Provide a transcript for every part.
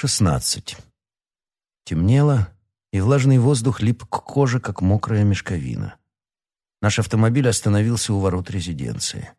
Шестнадцать. Темнело, и влажный воздух лип к коже, как мокрая мешковина. Наш автомобиль остановился у ворот резиденции.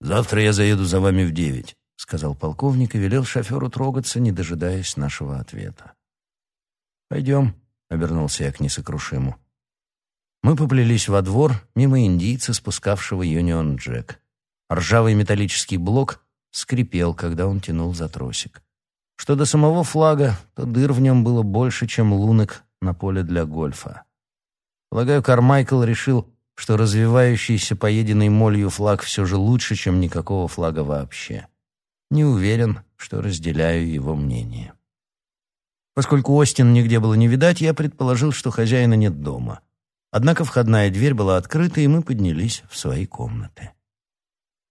«Завтра я заеду за вами в девять», — сказал полковник и велел шоферу трогаться, не дожидаясь нашего ответа. «Пойдем», — обернулся я к несокрушиму. Мы поплелись во двор, мимо индийца, спускавшего Юнион Джек. Ржавый металлический блок скрипел, когда он тянул за тросик. Что до самого флага, то дыр в нем было больше, чем лунок на поле для гольфа. Полагаю, Кармайкл решил, что развивающийся поеденный молью флаг все же лучше, чем никакого флага вообще. Не уверен, что разделяю его мнение. Поскольку Остин нигде было не видать, я предположил, что хозяина нет дома. Однако входная дверь была открыта, и мы поднялись в свои комнаты.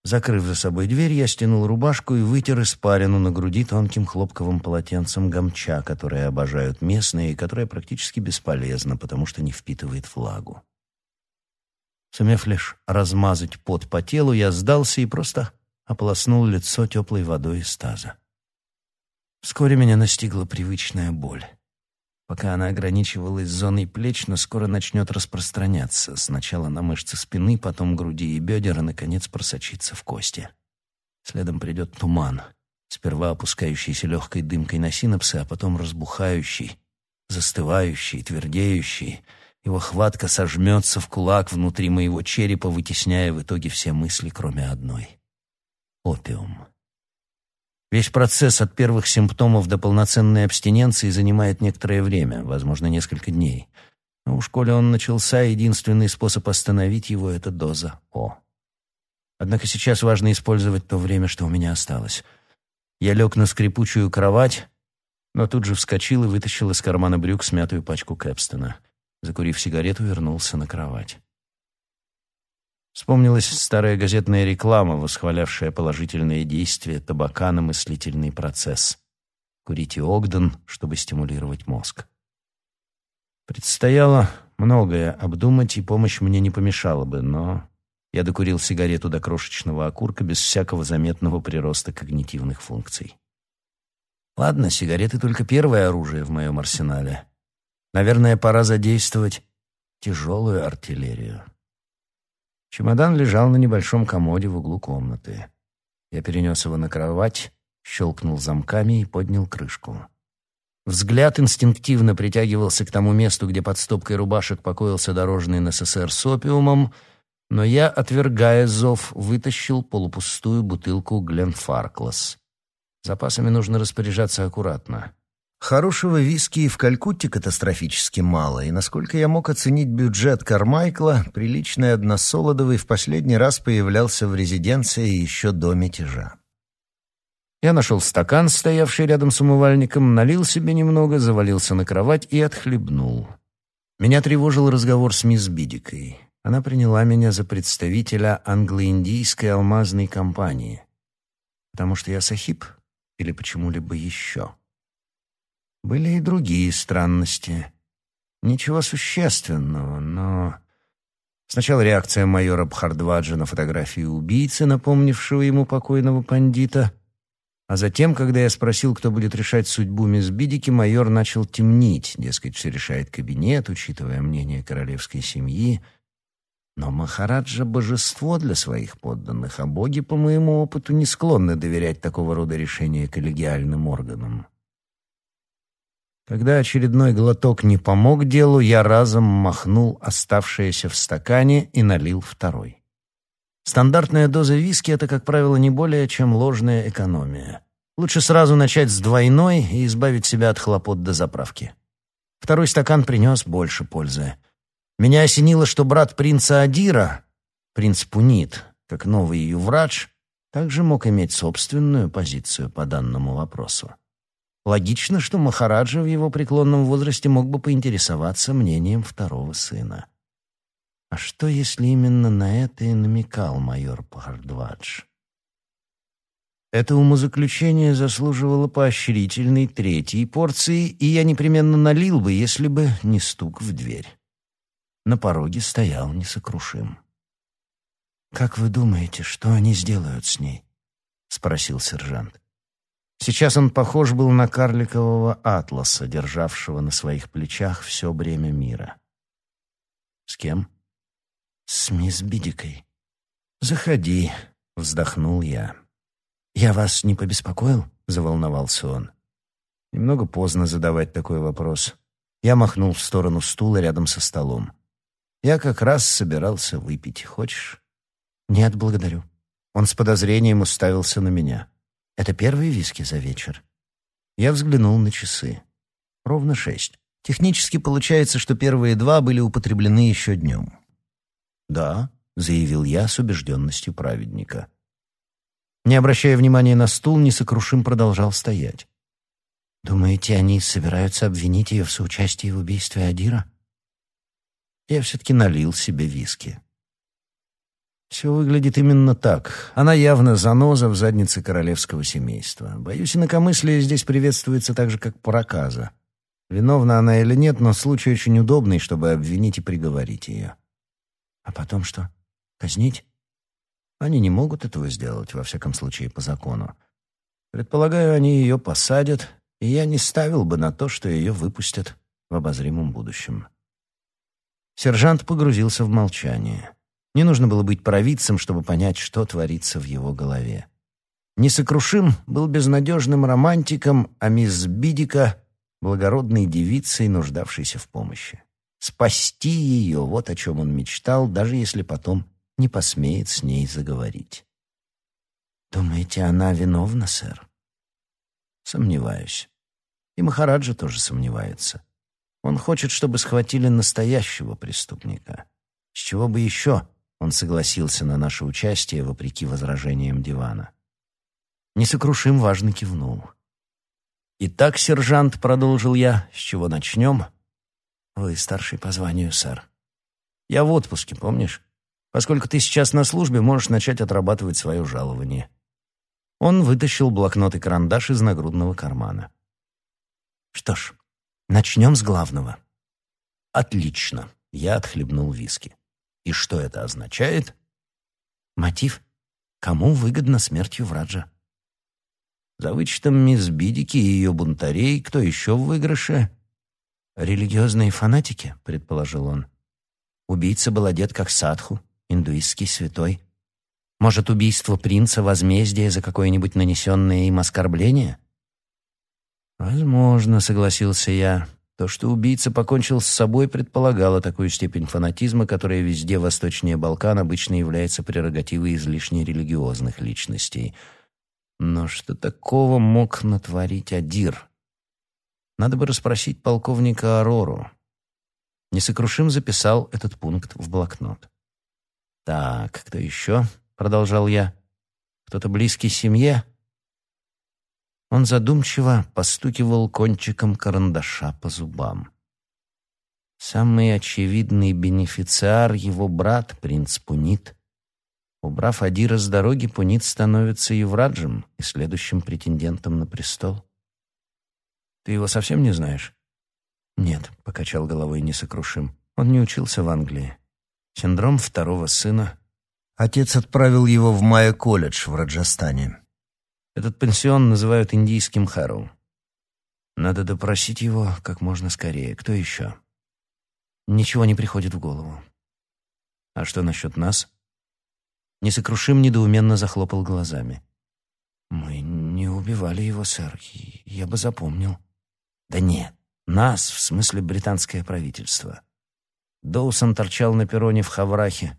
Закрыв за собой дверь, я стянул рубашку и вытер испарину на груди тонким хлопковым полотенцем гамча, которое обожают местные и которое практически бесполезно, потому что не впитывает влагу. Сумев лишь размазать пот по телу, я сдался и просто ополоснул лицо теплой водой из таза. Вскоре меня настигла привычная боль. Пока она ограничивалась зоной плеч, но скоро начнет распространяться. Сначала на мышцы спины, потом груди и бедер, и, наконец, просочиться в кости. Следом придет туман, сперва опускающийся легкой дымкой на синапсы, а потом разбухающий, застывающий, твердеющий. Его хватка сожмется в кулак внутри моего черепа, вытесняя в итоге все мысли, кроме одной — опиум. Весь процесс от первых симптомов до полноценной абстиненции занимает некоторое время, возможно, несколько дней. Но уж коли он начался, единственный способ остановить его — это доза О. Однако сейчас важно использовать то время, что у меня осталось. Я лег на скрипучую кровать, но тут же вскочил и вытащил из кармана брюк смятую пачку Кэпстона. Закурив сигарету, вернулся на кровать. Вспомнилась старая газетная реклама, восхвалявшая положительные действия табака на мыслительный процесс. Курите Огден, чтобы стимулировать мозг. Предстояло многое обдумать, и помощь мне не помешала бы, но я докурил сигарету до крошечного окурка без всякого заметного прироста когнитивных функций. Ладно, сигареты только первое оружие в моем арсенале. Наверное, пора задействовать тяжелую артиллерию. Чемодан лежал на небольшом комоде в углу комнаты. Я перенес его на кровать, щелкнул замками и поднял крышку. Взгляд инстинктивно притягивался к тому месту, где под стопкой рубашек покоился дорожный НССР с опиумом, но я, отвергая зов, вытащил полупустую бутылку Гленфарклас. Запасами нужно распоряжаться аккуратно. Хорошего виски в Калькутте катастрофически мало, и, насколько я мог оценить бюджет Кармайкла, приличный односолодовый в последний раз появлялся в резиденции еще до мятежа. Я нашел стакан, стоявший рядом с умывальником, налил себе немного, завалился на кровать и отхлебнул. Меня тревожил разговор с мисс Бидикой. Она приняла меня за представителя англо-индийской алмазной компании. Потому что я сахиб или почему-либо еще. Были и другие странности. Ничего существенного, но... Сначала реакция майора Бхардваджа на фотографию убийцы, напомнившего ему покойного пандита, а затем, когда я спросил, кто будет решать судьбу мисс Бидики, майор начал темнить, дескать, все решает кабинет, учитывая мнение королевской семьи. Но Махараджа — божество для своих подданных, а боги, по моему опыту, не склонны доверять такого рода решения коллегиальным органам. Когда очередной глоток не помог делу, я разом махнул оставшееся в стакане и налил второй. Стандартная доза виски — это, как правило, не более чем ложная экономия. Лучше сразу начать с двойной и избавить себя от хлопот до заправки. Второй стакан принес больше пользы. Меня осенило, что брат принца Адира, принц Пунит, как новый юврач, также мог иметь собственную позицию по данному вопросу. Логично, что Махараджа в его преклонном возрасте мог бы поинтересоваться мнением второго сына. А что, если именно на это и намекал майор Пахардвадж? Это умозаключение заслуживало поощрительной третьей порции, и я непременно налил бы, если бы не стук в дверь. На пороге стоял несокрушим. «Как вы думаете, что они сделают с ней?» — спросил сержант. Сейчас он похож был на карликового атласа, державшего на своих плечах все бремя мира. «С кем?» «С мисс Бидикой». «Заходи», — вздохнул я. «Я вас не побеспокоил?» — заволновался он. Немного поздно задавать такой вопрос. Я махнул в сторону стула рядом со столом. «Я как раз собирался выпить. Хочешь?» «Нет, благодарю». Он с подозрением уставился на меня. Это первые виски за вечер. Я взглянул на часы. Ровно шесть. Технически получается, что первые два были употреблены еще днем. «Да», — заявил я с убежденностью праведника. Не обращая внимания на стул, несокрушим продолжал стоять. «Думаете, они собираются обвинить ее в соучастии в убийстве Адира?» Я все-таки налил себе виски. Все выглядит именно так. Она явно заноза в заднице королевского семейства. Боюсь, инакомыслие здесь приветствуется так же, как проказа. Виновна она или нет, но случай очень удобный, чтобы обвинить и приговорить ее. А потом что? Казнить? Они не могут этого сделать, во всяком случае, по закону. Предполагаю, они ее посадят, и я не ставил бы на то, что ее выпустят в обозримом будущем. Сержант погрузился в молчание. Не нужно было быть провидцем, чтобы понять, что творится в его голове. Несокрушим был безнадежным романтиком, а мисс Бидика — благородной девицей, нуждавшейся в помощи. Спасти ее — вот о чем он мечтал, даже если потом не посмеет с ней заговорить. «Думаете, она виновна, сэр?» «Сомневаюсь. И Махараджа тоже сомневается. Он хочет, чтобы схватили настоящего преступника. С чего бы еще он согласился на наше участие, вопреки возражениям дивана. Несокрушим важно кивнул. «Итак, сержант», — продолжил я, — «с чего начнем?» «Вы старший по званию, сэр». «Я в отпуске, помнишь? Поскольку ты сейчас на службе, можешь начать отрабатывать свое жалование». Он вытащил блокнот и карандаш из нагрудного кармана. «Что ж, начнем с главного». «Отлично», — я отхлебнул виски. И что это означает? Мотив. Кому выгодна смерть Ювраджа? За вычетом мисс Бидики и ее бунтарей, кто еще в выигрыше? Религиозные фанатики, предположил он. Убийца был одет как садху, индуистский святой. Может, убийство принца — возмездие за какое-нибудь нанесенное им оскорбление? «Возможно», — согласился я. То, что убийца покончил с собой, предполагало такую степень фанатизма, которая везде восточнее Балкан обычно является прерогативой излишне религиозных личностей. Но что такого мог натворить Адир? Надо бы расспросить полковника Арору. Несокрушим записал этот пункт в блокнот. «Так, кто еще?» — продолжал я. «Кто-то близкий семье?» Он задумчиво постукивал кончиком карандаша по зубам. Самый очевидный бенефициар — его брат, принц Пунит. Убрав Адира с дороги, Пунит становится Евраджем и следующим претендентом на престол. «Ты его совсем не знаешь?» «Нет», — покачал головой несокрушим. «Он не учился в Англии. Синдром второго сына. Отец отправил его в Майя-колледж в Раджастане. Этот пансион называют индийским Хару. Надо допросить его как можно скорее. Кто еще? Ничего не приходит в голову. А что насчет нас? Несокрушим недоуменно захлопал глазами. Мы не убивали его, сэр. Я бы запомнил. Да нет, нас, в смысле британское правительство. Доусон торчал на перроне в Хаврахе.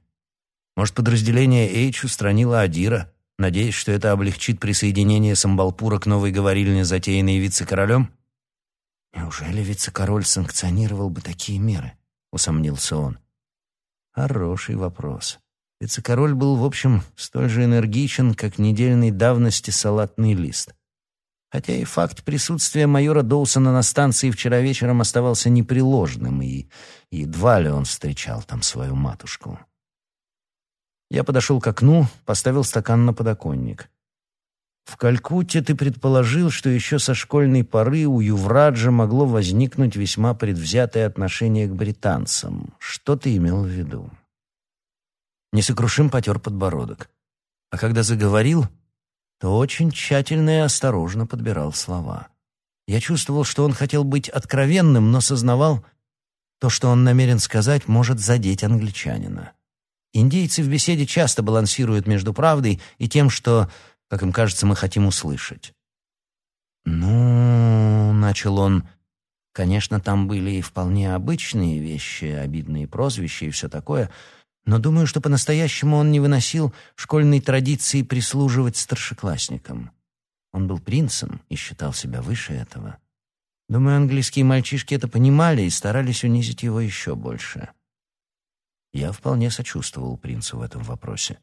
Может, подразделение Эйч устранило Адира? Надеясь, что это облегчит присоединение Самбалпура к новой говорильне, затеянной вице-королем? «Неужели вице-король санкционировал бы такие меры?» — усомнился он. «Хороший вопрос. Вице-король был, в общем, столь же энергичен, как недельной давности салатный лист. Хотя и факт присутствия майора Доусона на станции вчера вечером оставался непреложным, и едва ли он встречал там свою матушку». Я подошел к окну, поставил стакан на подоконник. В Калькутте ты предположил, что еще со школьной поры у Ювраджа могло возникнуть весьма предвзятое отношение к британцам. Что ты имел в виду? Несокрушим потер подбородок. А когда заговорил, то очень тщательно и осторожно подбирал слова. Я чувствовал, что он хотел быть откровенным, но сознавал, то, что он намерен сказать, может задеть англичанина. Индейцы в беседе часто балансируют между правдой и тем, что, как им кажется, мы хотим услышать. «Ну...» — начал он. «Конечно, там были и вполне обычные вещи, обидные прозвища и все такое, но думаю, что по-настоящему он не выносил школьной традиции прислуживать старшеклассникам. Он был принцем и считал себя выше этого. Думаю, английские мальчишки это понимали и старались унизить его еще больше». Я вполне сочувствовал принцу в этом вопросе.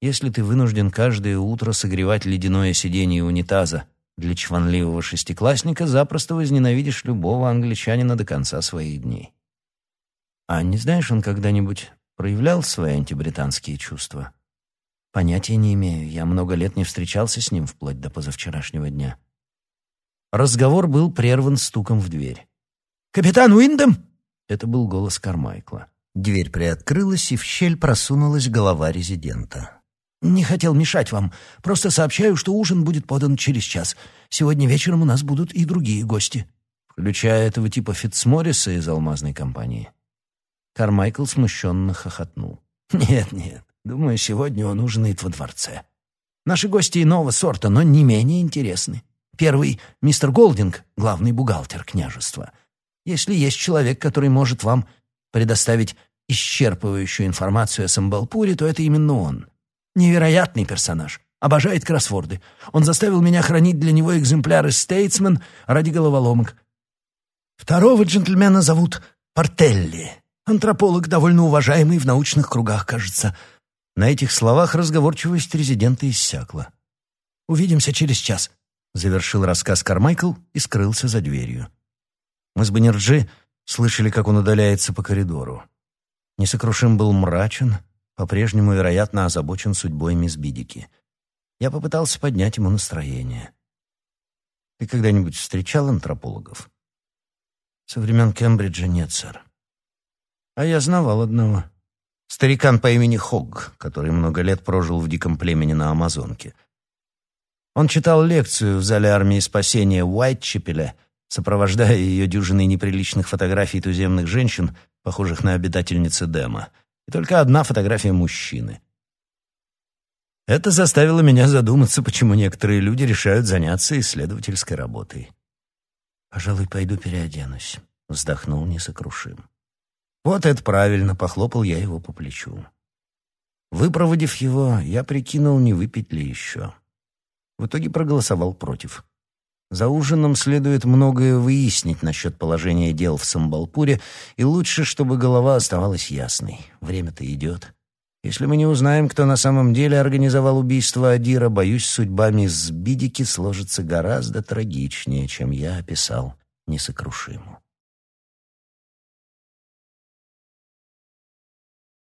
Если ты вынужден каждое утро согревать ледяное сиденье унитаза для чванливого шестиклассника, запросто возненавидишь любого англичанина до конца своих дней. А не знаешь, он когда-нибудь проявлял свои антибританские чувства? Понятия не имею. Я много лет не встречался с ним вплоть до позавчерашнего дня. Разговор был прерван стуком в дверь. «Капитан Уиндом!» Это был голос Кармайкла. Дверь приоткрылась, и в щель просунулась голова резидента. «Не хотел мешать вам. Просто сообщаю, что ужин будет подан через час. Сегодня вечером у нас будут и другие гости». «Включая этого типа Фитцморриса из алмазной компании». Кармайкл смущенно хохотнул. «Нет, нет. Думаю, сегодня он ужинает во дворце. Наши гости иного сорта, но не менее интересны. Первый — мистер Голдинг, главный бухгалтер княжества. Если есть человек, который может вам предоставить исчерпывающую информацию о Самбалпуре, то это именно он. Невероятный персонаж. Обожает кроссворды. Он заставил меня хранить для него экземпляры «Стейтсмен» ради головоломок. Второго джентльмена зовут Портелли. Антрополог, довольно уважаемый в научных кругах, кажется. На этих словах разговорчивость резидента иссякла. «Увидимся через час», — завершил рассказ Кармайкл и скрылся за дверью. Мы с Баннерджи слышали, как он удаляется по коридору. Несокрушим был мрачен, по-прежнему, вероятно, озабочен судьбой мисс Бидики. Я попытался поднять ему настроение. «Ты когда-нибудь встречал антропологов?» «Со времен Кембриджа нет, сэр». «А я знавал одного. Старикан по имени Хогг, который много лет прожил в диком племени на Амазонке. Он читал лекцию в зале армии спасения в Уайтчепеле сопровождая ее дюжиной неприличных фотографий туземных женщин, похожих на обитательницы Дема, и только одна фотография мужчины. Это заставило меня задуматься, почему некоторые люди решают заняться исследовательской работой. «Пожалуй, пойду переоденусь», — вздохнул несокрушим. «Вот это правильно», — похлопал я его по плечу. Выпроводив его, я прикинул, не выпить ли еще. В итоге проголосовал против. За ужином следует многое выяснить насчет положения дел в Самбалпуре, и лучше, чтобы голова оставалась ясной. Время-то идет. Если мы не узнаем, кто на самом деле организовал убийство Адира, боюсь, судьба мисс Бидики сложится гораздо трагичнее, чем я описал несокрушимую.